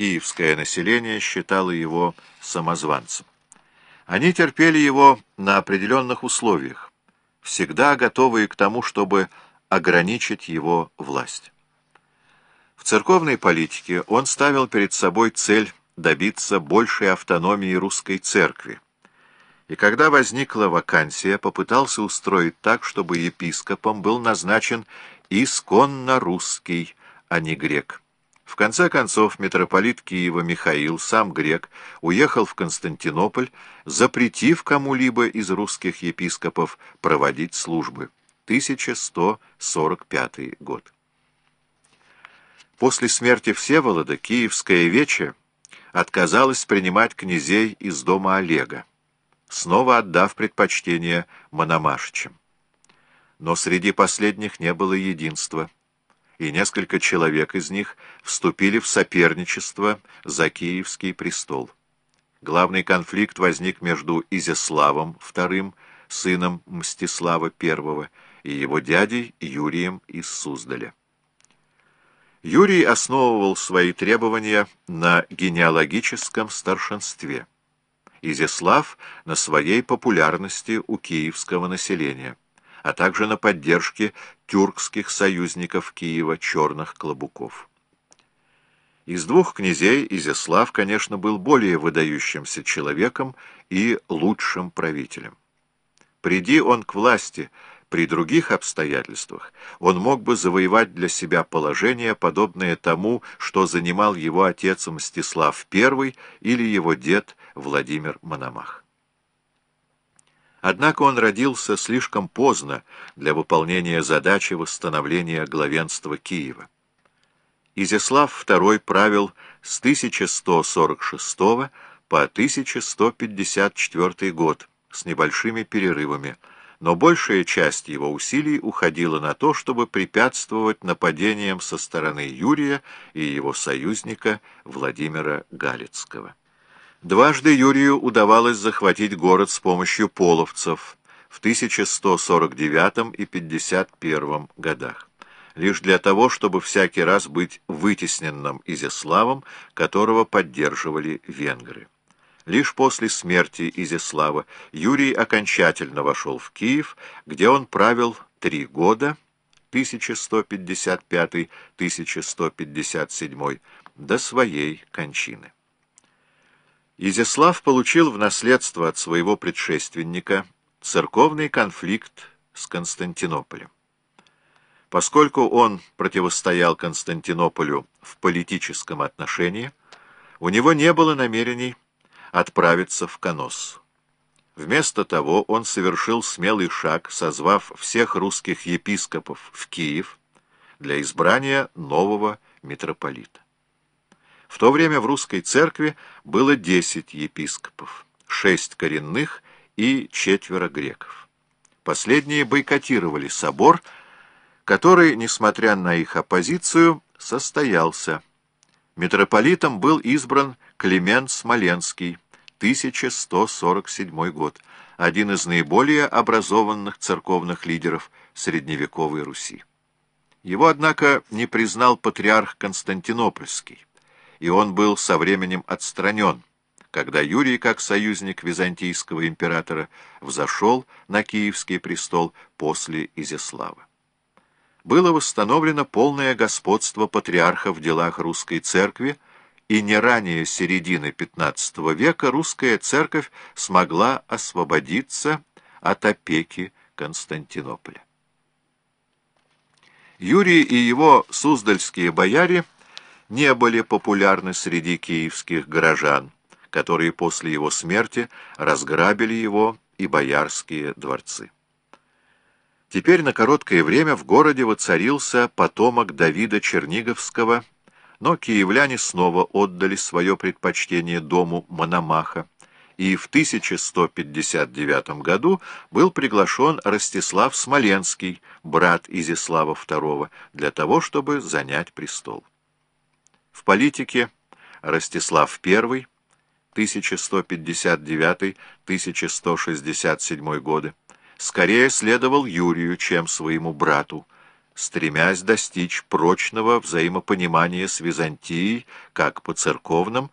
киевское население считало его самозванцем. Они терпели его на определенных условиях, всегда готовые к тому, чтобы ограничить его власть. В церковной политике он ставил перед собой цель добиться большей автономии русской церкви, и когда возникла вакансия, попытался устроить так, чтобы епископом был назначен исконно русский, а не грек. В конце концов, митрополит Киева Михаил, сам грек, уехал в Константинополь, запретив кому-либо из русских епископов проводить службы. 1145 год. После смерти Всеволода Киевская Вече отказалась принимать князей из дома Олега, снова отдав предпочтение Мономашичам. Но среди последних не было единства и несколько человек из них вступили в соперничество за Киевский престол. Главный конфликт возник между Изяславом II, сыном Мстислава I, и его дядей Юрием из Суздаля. Юрий основывал свои требования на генеалогическом старшинстве, Изяслав — на своей популярности у киевского населения а также на поддержке тюркских союзников Киева черных клобуков. Из двух князей Изяслав, конечно, был более выдающимся человеком и лучшим правителем. Приди он к власти при других обстоятельствах, он мог бы завоевать для себя положение, подобное тому, что занимал его отец Мстислав I или его дед Владимир Мономах. Однако он родился слишком поздно для выполнения задачи восстановления главенства Киева. Изяслав II правил с 1146 по 1154 год с небольшими перерывами, но большая часть его усилий уходила на то, чтобы препятствовать нападениям со стороны Юрия и его союзника Владимира Галицкого. Дважды Юрию удавалось захватить город с помощью половцев в 1149 и 51 годах, лишь для того, чтобы всякий раз быть вытесненным Изяславом, которого поддерживали венгры. Лишь после смерти Изяслава Юрий окончательно вошел в Киев, где он правил три года, 1155-1157, до своей кончины. Изяслав получил в наследство от своего предшественника церковный конфликт с Константинополем. Поскольку он противостоял Константинополю в политическом отношении, у него не было намерений отправиться в Конос. Вместо того он совершил смелый шаг, созвав всех русских епископов в Киев для избрания нового митрополита. В то время в русской церкви было десять епископов, шесть коренных и четверо греков. Последние бойкотировали собор, который, несмотря на их оппозицию, состоялся. Митрополитом был избран Климент Смоленский, 1147 год, один из наиболее образованных церковных лидеров средневековой Руси. Его, однако, не признал патриарх Константинопольский и он был со временем отстранен, когда Юрий, как союзник византийского императора, взошел на киевский престол после Изяслава. Было восстановлено полное господство патриарха в делах русской церкви, и не ранее середины XV века русская церковь смогла освободиться от опеки Константинополя. Юрий и его суздальские бояре – не были популярны среди киевских горожан, которые после его смерти разграбили его и боярские дворцы. Теперь на короткое время в городе воцарился потомок Давида Черниговского, но киевляне снова отдали свое предпочтение дому Мономаха, и в 1159 году был приглашен Ростислав Смоленский, брат Изяслава II, для того, чтобы занять престол. В политике Ростислав I, 1159-1167 годы, скорее следовал Юрию, чем своему брату, стремясь достичь прочного взаимопонимания с Византией как по церковным,